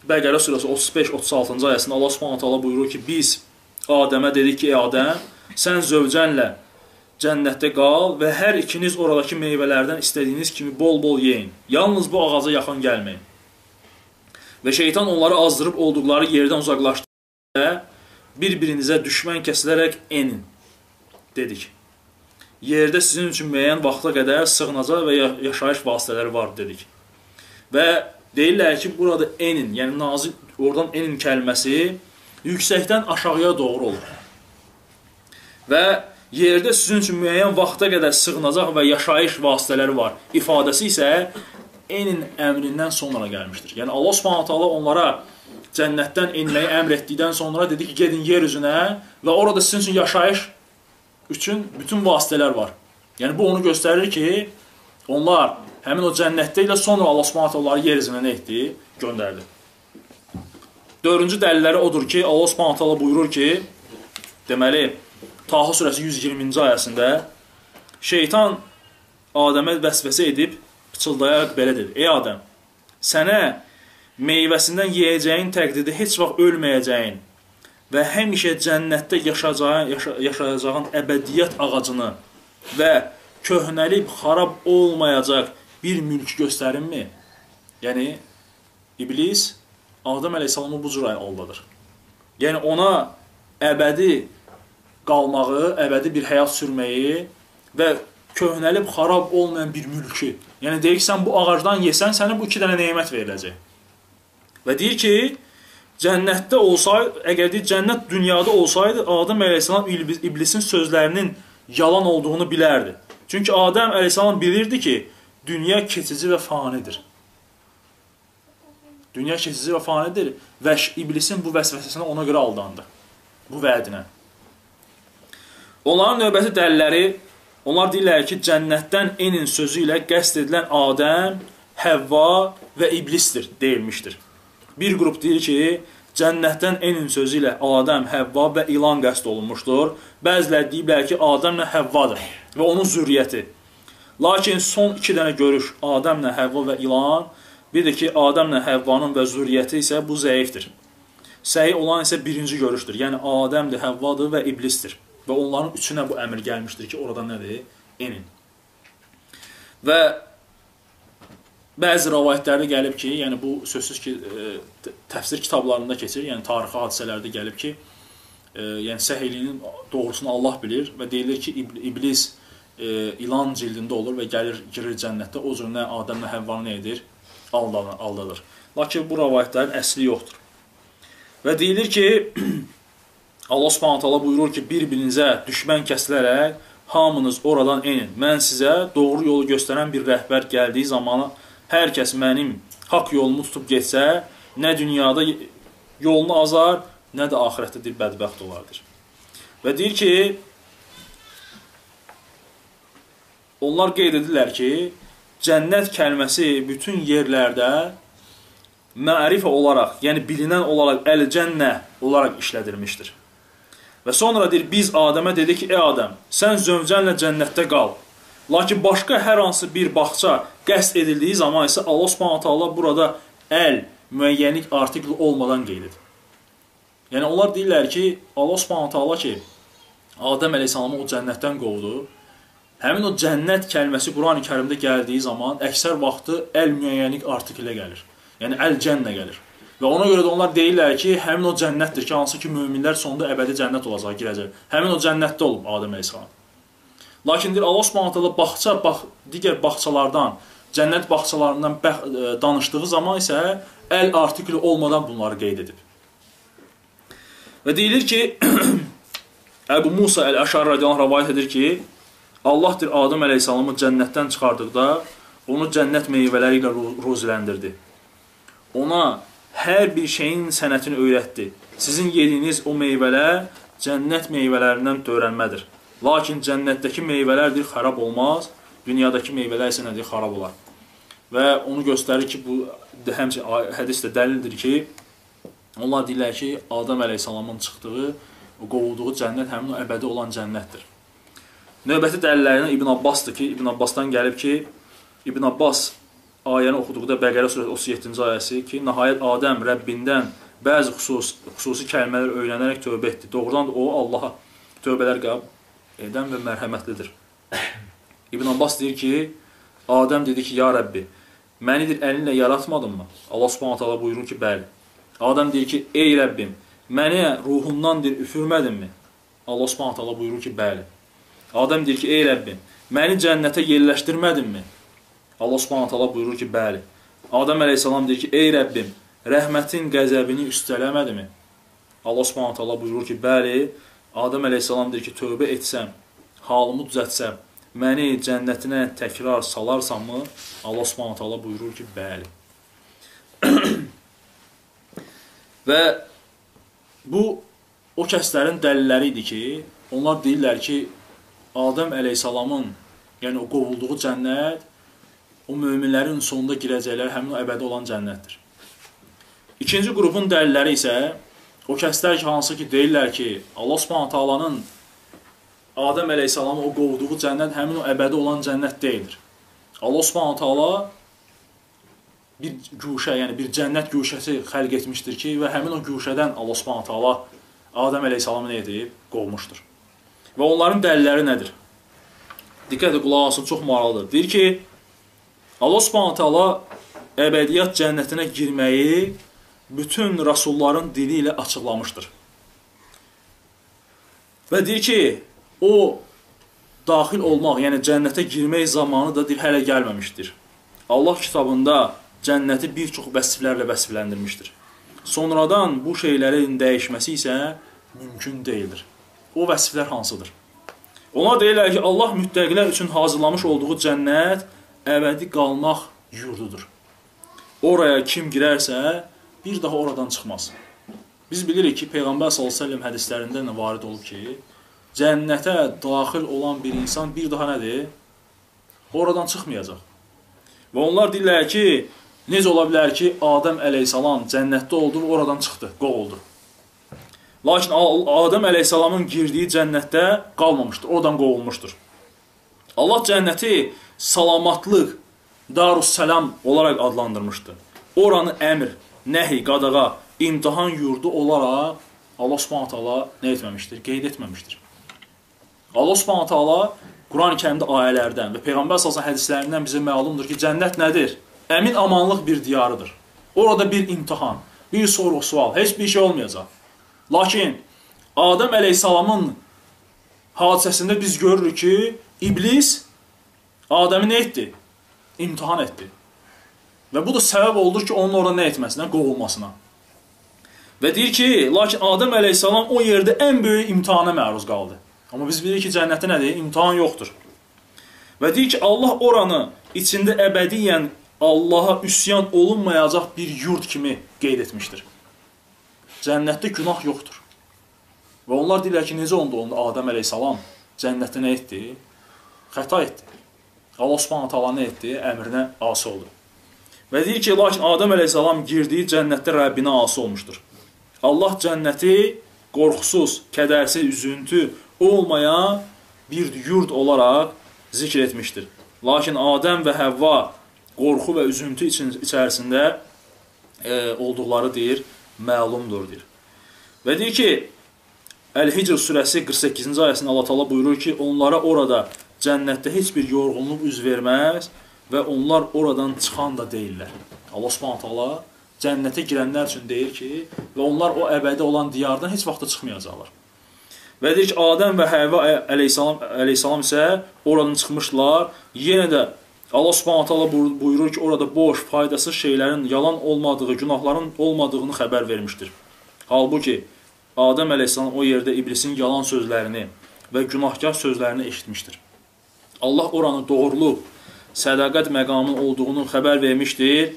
Bəqərə surəsi 35-36-cı ayəsində Allah Subhanahu taala buyurur ki, biz Adəmə dedik ki, ey Adəm, sən zövcənlə cənnətdə qal və hər ikiniz oradakı meyvələrdən istədiyiniz kimi bol-bol yeyin. Yalnız bu ağaca yaxın gəlməyin. Və şeytan onları azdırıb olduqları yerdən uzaqlaşdırdı bir-birinizə düşmən kəsilərək enin, dedik. Yerdə sizin üçün müəyyən vaxta qədər sığınacaq və yaşayış vasitələri var, dedik. Və deyirlər ki, burada enin, yəni nazil, oradan enin kəlməsi yüksəkdən aşağıya doğru olur. Və yerdə sizin üçün müəyyən vaxta qədər sığınacaq və yaşayış vasitələri var. İfadəsi isə enin əmrindən sonra gəlmişdir. Yəni Allah Subhanahu taala onlara cənnətdən enməyi əmr etdikdən sonra dedi ki, gedin yer üzünə və orada sizin üçün yaşayış üçün bütün vasitələr var. Yəni bu onu göstərir ki, onlar həmin o cənnətdə ilə sonra Allah Subhanahu onları yer üzünə nə etdi? Göndərdi. Dördüncü dəlilləri odur ki, Allah Subhanahu buyurur ki, deməli Taha surəsi 120-ci ayəsində şeytan Adəmə vəsvəsə edib pıçıldayaraq belə dedi: "Ey Adəm, sənə meyvəsindən yeyəcəyin təqdirdə heç vaxt ölməyəcəyin və həmişə cənnətdə yaşayacağın, yaşa yaşayacağın əbədiyyət ağacını və köhnəlib xarab olmayacaq bir mülk göstərinmi? Yəni iblis Adəm əleyhissalamı bu cür aldadır. Yəni ona əbədi qalmağı, əbədi bir həyat sürməyi və köhnəlib xarab olmayan bir mülkü. Yəni deyir ki, sən bu ağacdan yesən, sənə bu iki dənə nemət veriləcək. Və deyir ki, cənnətdə olsaydı, əgər deyir, cənnət dünyada olsaydı, Adəm əleyhissalam iblisin sözlərinin yalan olduğunu bilərdi. Çünki Adəm əleyhissalam bilirdi ki, dünya keçici və fanidir. Dünya keçici və fanidir və iblisin bu vəsvəsəsinə ona görə aldandı. Bu vədinə. Onların növbəti dəlilləri, onlar deyirlər ki, cənnətdən enin sözü ilə qəsd edilən Adəm, Həvva və iblisdir deyilmişdir. Bir qrup deyir ki, cənnətdən enin sözü ilə Adəm, Həvva və ilan qəsd olunmuşdur. Bəzilər deyiblər ki, Adəmlə Həvvadır və onun zürriyyəti. Lakin son iki dənə görüş Adəmlə Həvva və ilan, bir də ki, Adəmlə Həvvanın və zürriyyəti isə bu zəifdir. Səhi olan isə birinci görüşdür. Yəni Adəmdir, Həvvadır və iblisdir. Və onların üçünə bu əmr gəlmişdir ki, orada nədir? Enin. Və Bəzi rəvayətlərdə gəlib ki, yəni bu sözsüz ki, e, təfsir kitablarında keçir, yəni tarixi hadisələrdə gəlib ki, e, yəni səhiyliyinin doğrusunu Allah bilir və deyilir ki, iblis e, ilan cildində olur və gəlir girir cənnətdə, o cür nə Adəm nə Həvva nə edir? Aldanır, aldanır. Lakin bu rəvayətlərin əsli yoxdur. Və deyilir ki, Allah Subhanahu taala buyurur ki, bir-birinizə düşmən kəsilərək hamınız oradan enin. Mən sizə doğru yolu göstərən bir rəhbər gəldiyi zamanı hər kəs mənim haqq yolumu tutub getsə, nə dünyada yolunu azar, nə də axirətdə bir bədbəxt olardır. Və deyir ki, onlar qeyd edirlər ki, cənnət kəlməsi bütün yerlərdə mərifə olaraq, yəni bilinən olaraq əl-cənnə olaraq işlədilmişdir. Və sonra deyir, biz Adəmə dedik ki, ey Adəm, sən zövcənlə cənnətdə qal. Lakin başqa hər hansı bir bağça qəsd edildiyi zaman isə Allah Subhanahu taala burada əl müəyyənlik artikli olmadan qeyd edir. Yəni onlar deyirlər ki, Allah Subhanahu taala ki Adəm əleyhissalamı o cənnətdən qovdu. Həmin o cənnət kəlməsi Qurani-Kərimdə gəldiyi zaman əksər vaxtı əl müəyyənlik artiklə gəlir. Yəni əl cənnə gəlir. Və ona görə də onlar deyirlər ki, həmin o cənnətdir ki, hansı ki möminlər sonunda əbədi cənnət olacaq, girəcək. Həmin o cənnətdə olub Adəm əleyhissalam. Lakin deyir Allah Subhanahu taala bağça, bax, digər bağçalardan, cənnət bağçalarından bəx, ə, e, danışdığı zaman isə əl artikli olmadan bunları qeyd edib. Və deyilir ki, Əbu Musa əl-Əşari radiyallahu rivayet edir ki, Allah dir Adəm əleyhissalamı cənnətdən çıxardıqda onu cənnət meyvələri ilə ruziləndirdi. Ona hər bir şeyin sənətini öyrətdi. Sizin yediyiniz o meyvələr cənnət meyvələrindən törənmədir. Lakin cənnətdəki meyvələrdir, xarab olmaz. Dünyadakı meyvələr isə nədir? Xarab olar. Və onu göstərir ki, bu həmçinin hədis də dəlildir ki, onlar deyirlər ki, Adəm əleyhissalamın çıxdığı, qovulduğu cənnət həmin o əbədi olan cənnətdir. Növbəti dəlillərindən İbn Abbasdır ki, İbn Abbasdan gəlib ki, İbn Abbas ayəni oxuduqda Bəqərə surəsi 37-ci ayəsi ki, nəhayət Adəm Rəbbindən bəzi xüsus, xüsusi kəlmələr öyrənərək tövbə etdi. Doğrudan da o Allaha tövbələr qəbul edən və mərhəmətlidir. İbn Abbas deyir ki, Adəm dedi ki, ya Rəbbi, məni dir əlinlə yaratmadınmı? Allah subhanət hala buyurur ki, bəli. Adəm deyir ki, ey Rəbbim, məni ruhundan dir üfürmədinmi? Allah subhanət hala buyurur ki, bəli. Adəm deyir ki, ey Rəbbim, məni cənnətə yerləşdirmədinmi? Allah subhanət hala buyurur ki, bəli. Adəm əleyhissalam deyir ki, ey Rəbbim, rəhmətin qəzəbini üstələmədimi? Allah Subhanahu taala buyurur ki, bəli, Adəm əleyhissalam deyir ki, tövbə etsəm, halımı düzəltsəm, məni cənnətinə təkrar salarsanmı? Allah Subhanahu taala buyurur ki, bəli. Və bu o kəslərin dəlilləri idi ki, onlar deyirlər ki, Adəm əleyhissalamın, yəni o qovulduğu cənnət o möminlərin sonunda girəcəkləri həmin o əbədi olan cənnətdir. İkinci qrupun dəlilləri isə o kəslər ki, hansı ki deyirlər ki, Allah Subhanahu taalanın Adəm əleyhissalamı o qovduğu cənnət həmin o əbədi olan cənnət deyildir. Allah Subhanahu taala bir guşə, yəni bir cənnət guşəsi xəlq etmişdir ki, və həmin o guşədən Allah Subhanahu taala Adəm əleyhissalamı nə edib? Qovmuşdur. Və onların dəlilləri nədir? Diqqətlə qulaq asın, çox maraqlıdır. Deyir ki, Allah Subhanahu taala əbədiyyat cənnətinə girməyi bütün rəsulların dili ilə açıqlamışdır. Və deyir ki, o daxil olmaq, yəni cənnətə girmək zamanı da deyir hələ gəlməmişdir. Allah kitabında cənnəti bir çox vəsiflərlə vəsifləndirmişdir. Sonradan bu şeylərin dəyişməsi isə mümkün deyildir. O vəsiflər hansıdır? Ona deyirlər ki, Allah müttəqilər üçün hazırlamış olduğu cənnət əbədi qalmaq yurdudur. Oraya kim girərsə, bir daha oradan çıxmaz. Biz bilirik ki, Peyğəmbər s.ə.v hədislərində nə varid olub ki, cənnətə daxil olan bir insan bir daha nədir? Oradan çıxmayacaq. Və onlar deyirlər ki, Necə ola bilər ki, Adəm əleyhissalam cənnətdə oldu və oradan çıxdı, qovuldu. Lakin Adəm əleyhissalamın girdiyi cənnətdə qalmamışdır, oradan qovulmuşdur. Allah cənnəti salamatlıq, Darussalam olaraq adlandırmışdı. Oranı əmr, nəhi, qadağa, imtihan yurdu olaraq Allah Subhanahu taala nə etməmişdir? Qeyd etməmişdir. Allah Subhanahu taala Quran-Kərimdə ayələrdən və Peyğəmbər sallallahu hədislərindən bizə məlumdur ki, cənnət nədir? əmin amanlıq bir diyarıdır. Orada bir imtihan, bir soru, sual, heç bir şey olmayacaq. Lakin Adəm əleyhissalamın hadisəsində biz görürük ki, iblis Adəmi nə etdi? İmtihan etdi. Və bu da səbəb oldur ki, onun orada nə etməsinə, qovulmasına. Və deyir ki, lakin Adəm əleyhissalam o yerdə ən böyük imtihana məruz qaldı. Amma biz bilirik ki, cənnətdə nədir? İmtihan yoxdur. Və deyir ki, Allah oranı içində əbədiyyən Allaha üsyan olunmayacaq bir yurt kimi qeyd etmişdir. Cənnətdə günah yoxdur. Və onlar deyirlər ki, necə oldu onda Adəm əleyhissalam cənnətdə nə etdi? Xəta etdi. Allah Subhanahu taala nə etdi? Əmrinə asi oldu. Və deyir ki, lakin Adəm əleyhissalam girdiyi cənnətdə Rəbbinə asi olmuşdur. Allah cənnəti qorxusuz, kədərsiz, üzüntü olmayan bir yurt olaraq zikr etmişdir. Lakin Adəm və Həvva qorxu və üzüntü içərisində e, olduqları deyir, məlumdur deyir. Və deyir ki, Əl-Hicr surəsi 48-ci ayəsində Allah Taala buyurur ki, onlara orada cənnətdə heç bir yorğunluq üz verməz və onlar oradan çıxan da deyirlər. Allah Subhanahu taala cənnətə girənlər üçün deyir ki, və onlar o əbədi olan diyardan heç vaxt çıxmayacaqlar. Və deyir ki, Adəm və Həvva əleyhissalam əleyhissalam isə oradan çıxmışlar. Yenə də Allah Subhanahu taala buyurur ki, orada boş, faydasız şeylərin yalan olmadığı, günahların olmadığını xəbər vermişdir. Halbuki Adəm əleyhissalam o yerdə iblisin yalan sözlərini və günahkar sözlərini eşitmişdir. Allah oranı doğruluq, sədaqət məqamının olduğunu xəbər vermişdir.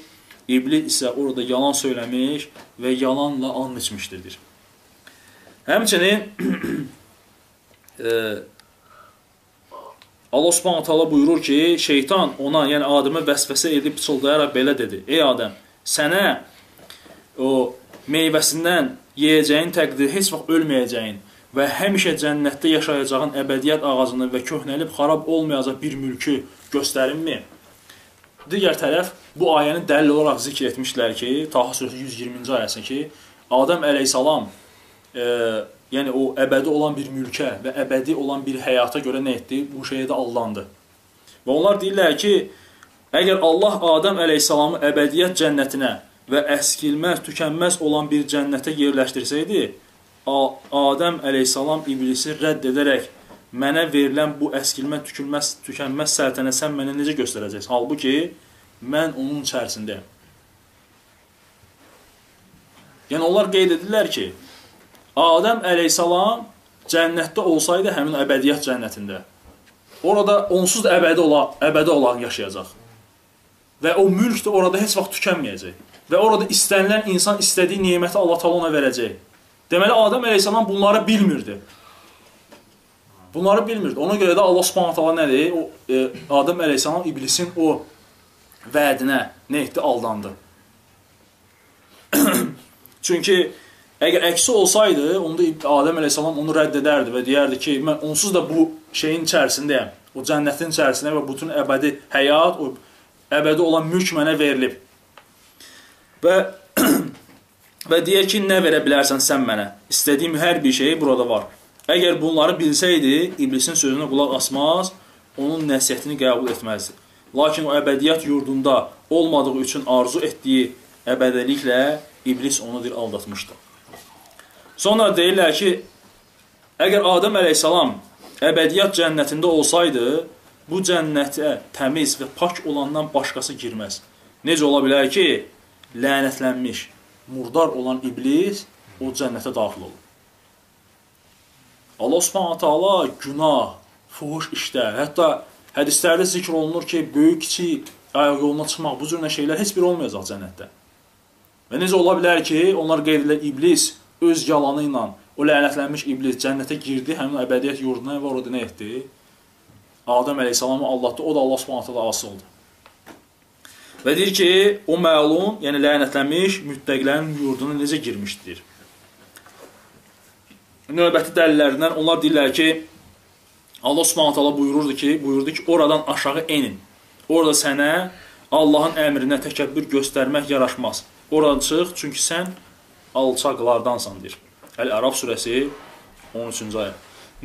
İblis isə orada yalan söyləmiş və yalanla and içmişdir. Həmçinin e, Allah Subhanahu taala buyurur ki, şeytan ona, yəni Adəmə vəsvəsə edib pıçıldayaraq belə dedi: "Ey Adəm, sənə o meyvəsindən yeyəcəyin təqdirdə heç vaxt ölməyəcəyin və həmişə cənnətdə yaşayacağın əbədiyyət ağacını və köhnəlib xarab olmayacaq bir mülkü göstərimmi?" Digər tərəf bu ayəni dəlil olaraq zikr etmişlər ki, Taha surəsi 120-ci ayəsi ki, Adəm əleyhissalam e, yəni o əbədi olan bir mülkə və əbədi olan bir həyata görə nə etdi? Bu şeyə də aldandı. Və onlar deyirlər ki, əgər Allah Adəm əleyhissalamı əbədiyyət cənnətinə və əskilməz, tükənməz olan bir cənnətə yerləşdirsəydi, Adəm əleyhissalam iblisi rədd edərək mənə verilən bu əskilmə, tükülməz, tükənməz səltənə sən mənə necə göstərəcəksən? Halbuki mən onun içərisindəyəm. Yəni onlar qeyd edirlər ki, Adəm əleyhissalam cənnətdə olsaydı həmin əbədiyyət cənnətində orada onsuz da əbədi ola, əbədi olaraq yaşayacaq. Və o mülk də orada heç vaxt tükənməyəcək. Və orada istənilən insan istədiyi neməti Allah Taala ona verəcək. Deməli Adəm əleyhissalam bunları bilmirdi. Bunları bilmirdi. Ona görə də Allah Subhanahu taala nə deyir? O e, Adəm əleyhissalam iblisin o vədinə nə etdi? Aldandı. Çünki əgər əksi olsaydı, onda Adəm əleyhissalam onu rədd edərdi və deyərdi ki, mən onsuz da bu şeyin içərisindəyəm. O cənnətin içərisində və bütün əbədi həyat, o əbədi olan mülk mənə verilib. Və və deyir ki, nə verə bilərsən sən mənə? İstədiyim hər bir şey burada var. Əgər bunları bilsəydi, iblisin sözünə qulaq asmaz, onun nəsihətini qəbul etməzdi. Lakin o əbədiyyət yurdunda olmadığı üçün arzu etdiyi əbədiliklə iblis onu bir aldatmışdı. Sonra deyirlər ki, əgər Adəm əleyhissalam əbədiyyət cənnətində olsaydı, bu cənnətə təmiz və pak olandan başqası girməz. Necə ola bilər ki, lənətlənmiş, murdar olan iblis o cənnətə daxil olur. Allah Subhanahu taala günah, fuhuş işlər, hətta hədislərdə zikr olunur ki, böyük kiçik ayaq yoluna çıxmaq, bu cür şeylər heç bir olmayacaq cənnətdə. Və necə ola bilər ki, onlar qeyd edilir iblis öz yalanı ilə o lənətlənmiş iblis cənnətə girdi, həmin əbədiyyət yurduna və orada nə etdi? Adəm əleyhissalamı aldatdı, o da Allah Subhanahu taala asıldı. Və deyir ki, o məlum, yəni lənətlənmiş müttəqilərin yurduna necə girmişdir? növbəti dəlillərindən onlar deyirlər ki, Allah Subhanahu taala buyururdu ki, buyurdu ki, oradan aşağı enin. Orada sənə Allahın əmrinə təkəbbür göstərmək yaraşmaz. Oradan çıx, çünki sən alçaqlardansan deyir. Əl-Ərab surəsi 13-cü ayə.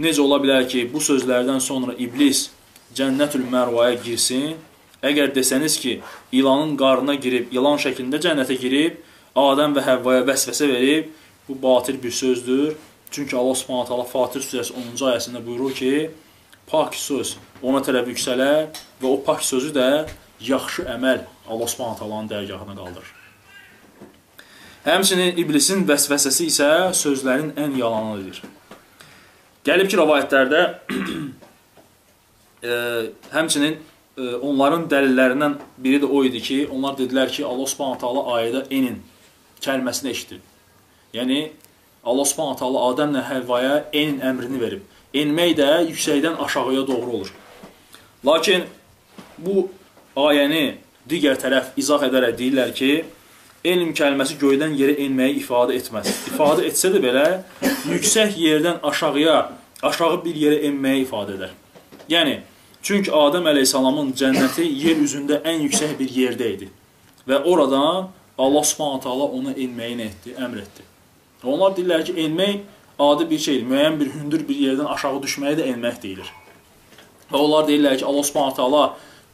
Necə ola bilər ki, bu sözlərdən sonra iblis Cənnətül Mərvaya girsin? Əgər desəniz ki, ilanın qarnına girib, ilan şəklində cənnətə girib, Adəm və Həvvaya vəsvəsə verib, bu batil bir sözdür Çünki Allah Subhanahu taala Fatir surəsi 10-cu ayəsində buyurur ki, pak söz ona tərəf yüksələr və o pak sözü də yaxşı əməl Allah Subhanahu taalanın dərgahına qaldırır. Həmçinin iblisin vəsvəsəsi isə sözlərin ən yalanıdır. Gəlib ki, rivayətlərdə e, həmçinin e, onların dəlillərindən biri də o idi ki, onlar dedilər ki, Allah Subhanahu taala ayədə enin kəlməsini eşitdi. Yəni Allah Subhanahu taala Adəmlə Həvvaya enin əmrini verib. Enmək də yüksəkdən aşağıya doğru olur. Lakin bu ayəni digər tərəf izah edərək deyirlər ki, elm kəlməsi göydən yerə enməyi ifadə etməz. İfadə etsə də belə yüksək yerdən aşağıya, aşağı bir yerə enməyi ifadə edər. Yəni, çünki Adəm əleyhissalamın cənnəti yer üzündə ən yüksək bir yerdə idi. Və oradan Allah Subhanahu taala ona enməyi nə etdi? Əmr etdi. Onlar deyirlər ki, enmək adi bir şeydir. Müəyyən bir hündür bir yerdən aşağı düşməyə də enmək deyilir. Və onlar deyirlər ki, Allah Subhanahu taala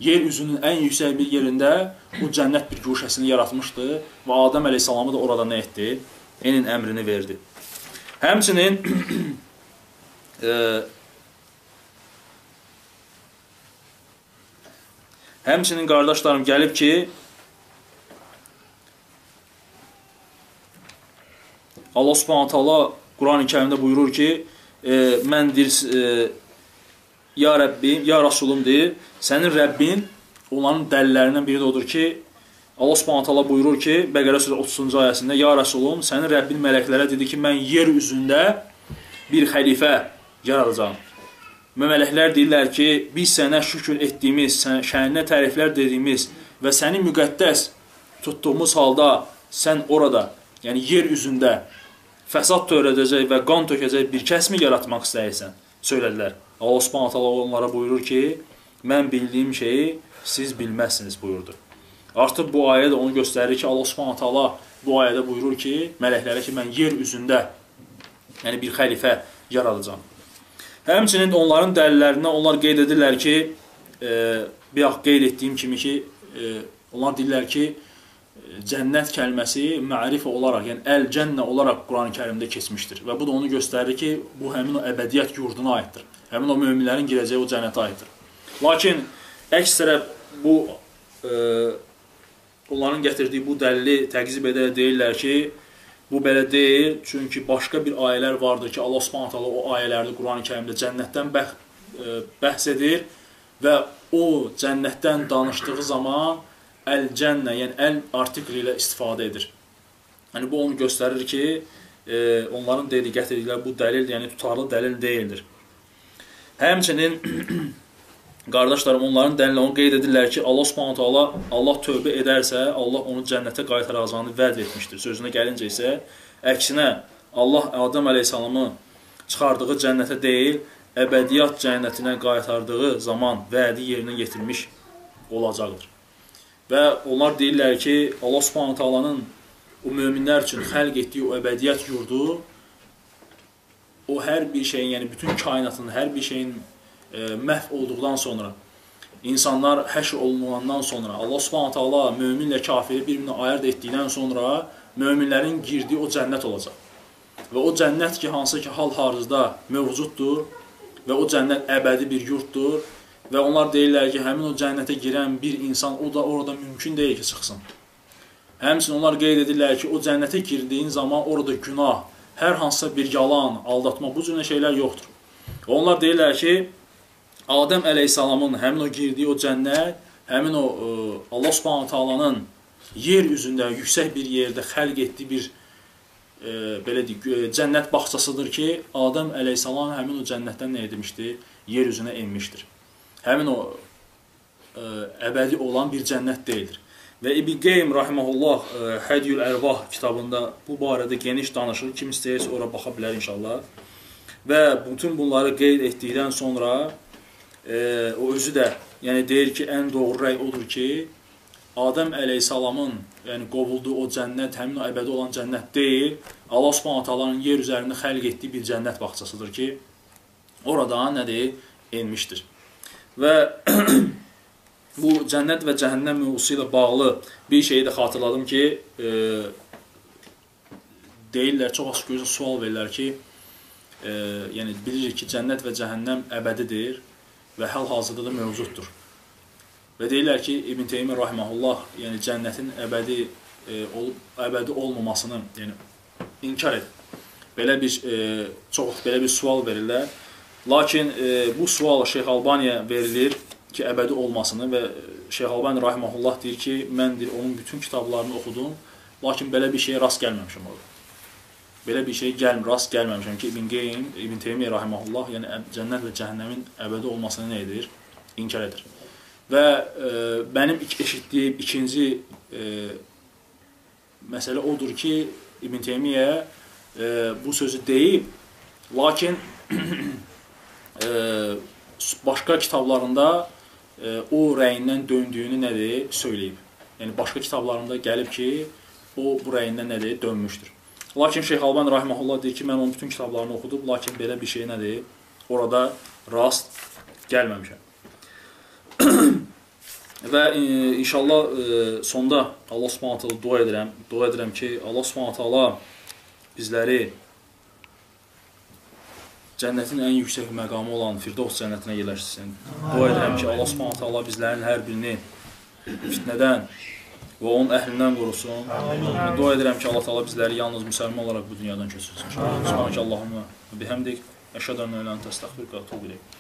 yer üzünün ən yüksək bir yerində bu cənnət bir guşəsini yaratmışdı və Adəm əleyhissalamı da orada nə etdi? Enin əmrini verdi. Həmçinin e, Həmçinin qardaşlarım gəlib ki, Allah Subhanahu taala Quran-ı Kərimdə buyurur ki, e, mən deyir e, ya Rəbbim, ya Rasulum deyir, sənin Rəbbin onların dəlillərindən biri də odur ki, Allah Subhanahu taala buyurur ki, Bəqərə surəsi 30-cu ayəsində, ya Rasulum, sənin Rəbbin mələklərə dedi ki, mən yer üzündə bir xəlifə yaradacağam. Mələklər deyirlər ki, biz sənə şükür etdiyimiz, şəninə təriflər dediyimiz və səni müqəddəs tutduğumuz halda sən orada, yəni yer üzündə fəsad törədəcək və qan tökəcək bir kəsmi yaratmaq istəyirsən? Söylədilər. Allah Subhanahu taala onlara buyurur ki, mən bildiyim şeyi siz bilməzsiniz buyurdu. Artıq bu ayə də onu göstərir ki, Allah Subhanahu taala bu ayədə buyurur ki, mələklərə ki, mən yer üzündə yəni bir xəlifə yaradacağam. Həmçinin onların dəlillərindən onlar qeyd edirlər ki, e, vaxt qeyd etdiyim kimi ki, e, onlar deyirlər ki, cənnət kəlməsi mərifə olaraq, yəni əl-cənnə olaraq Quran-ı Kərimdə keçmişdir. Və bu da onu göstərir ki, bu həmin o əbədiyyət yurduna aiddir. Həmin o möminlərin girəcəyi o cənnətə aiddir. Lakin əks tərəf bu e, onların gətirdiyi bu dəlili təqzib edərək deyirlər ki, Bu belə deyil, çünki başqa bir ayələr vardır ki, Allah Subhanahu taala o ayələrdə Qurani Kərimdə cənnətdən bəh ə, bəhs edir və o cənnətdən danışdığı zaman əl-cənnə, yəni əl artikli ilə istifadə edir. Yəni bu onu göstərir ki, e, onların dediyi gətirdikləri bu dəlil, yəni tutarlı dəlil deyildir. Həmçinin qardaşlarım onların dəlillə onu qeyd edirlər ki, Allah Subhanahu taala Allah tövbə edərsə, Allah onu cənnətə qaytaracağını vəd etmişdir. Sözünə gəlincə isə əksinə Allah Adəm əleyhissalamı çıxardığı cənnətə deyil, əbədiyyat cənnətinə qaytardığı zaman vədi yerinə yetirmiş olacaqdır. Və onlar deyirlər ki, Allah Subhanahu taalanın o möminlər üçün xəlq etdiyi o əbədiyyət yurdu o hər bir şeyin, yəni bütün kainatın hər bir şeyin e, məhv olduqdan sonra, insanlar həşr olunulandan sonra, Allah Subhanahu taala möminlə kafiri bir-birinə ayırd etdikdən sonra möminlərin girdiyi o cənnət olacaq. Və o cənnət ki, hansı ki, hal-hazırda mövcuddur və o cənnət əbədi bir yurtdur və onlar deyirlər ki, həmin o cənnətə girən bir insan o da orada mümkün deyil ki, çıxsın. Həmçinin onlar qeyd edirlər ki, o cənnətə girdiyin zaman orada günah, hər hansısa bir yalan, aldatma, bu cür şeylər yoxdur. Onlar deyirlər ki, Adəm əleyhissalamın həmin o girdiyi o cənnət, həmin o ə, Allah Subhanahu taalanın yer üzündə yüksək bir yerdə xəlq etdiyi bir ə, belə deyək, cənnət bağçasıdır ki, Adəm əleyhissalam həmin o cənnətdən nə etmişdi? Yer üzünə enmişdir. Həmin o ə, əbədi olan bir cənnət deyildir. Və İbn Qeym rahimehullah Hədyül Ərvah kitabında bu barədə geniş danışır. Kim istəyirsə ora baxa bilər inşallah. Və bütün bunları qeyd etdikdən sonra e, o özü də yəni deyir ki, ən doğru rəy odur ki, Adəm əleyhissalamın yəni qovulduğu o cənnət həmin o əbədi olan cənnət deyil, Allah Subhanahu taalanın yer üzərində xəlq etdiyi bir cənnət bağçasıdır ki, oradan nədir? enmişdir. Və bu cənnət və cəhənnəm mövzusu ilə bağlı bir şeyi də xatırladım ki, e, deyirlər, çox açıq sual verirlər ki, e, yəni bilirik ki, cənnət və cəhənnəm əbədidir və hal-hazırda da mövcuddur. Və deyirlər ki, İbn Teymiyyə rahimehullah, yəni cənnətin əbədi e, olub əbədi olmamasını, yəni inkar edir. Belə bir e, çox belə bir sual verirlər. Lakin e, bu sual Şeyx Albaniyə verilir ki, əbədi olmasını və Şeyx Albani rahimehullah deyir ki, mən deyir onun bütün kitablarını oxudum, lakin belə bir şeyə rast gəlməmişəm orada. Belə bir şey gəlmir, rast gəlməmişəm ki, İbn Qeym, İbn Teymiyyə rahimehullah, yəni cənnət və cəhənnəmin əbədi olmasını nə edir? İnkar edir. Və e, mənim eşitdiyim ikinci e, məsələ odur ki, İbn Teymiyyə e, bu sözü deyib, lakin e, başqa kitablarında e, o rəyindən döndüyünü nədir? söyləyib. Yəni başqa kitablarında gəlib ki, o bu rəyindən nədir? dönmüşdür. Lakin Şeyx Alban rahimehullah deyir ki, mən onun bütün kitablarını oxudum, lakin belə bir şey nədir? Orada rast gəlməmişəm. Və e, inşallah e, sonda Allah Subhanahu taala dua edirəm. Dua edirəm ki, Allah Subhanahu taala bizləri cənnətin ən yüksək məqamı olan Firdovs cənnətinə yerləşdirsin. Dua edirəm ki, Allah Subhanahu taala bizlərin hər birini fitnədən, və onun əhlindən qorusun. Dua edirəm ki, Allah Taala bizləri yalnız müsəlman olaraq bu dünyadan köçürsün. Subhanallah, Allahumma bihamdik, əşhadu an la ilaha illa ente, estəğfiruka və etûbü ileyk.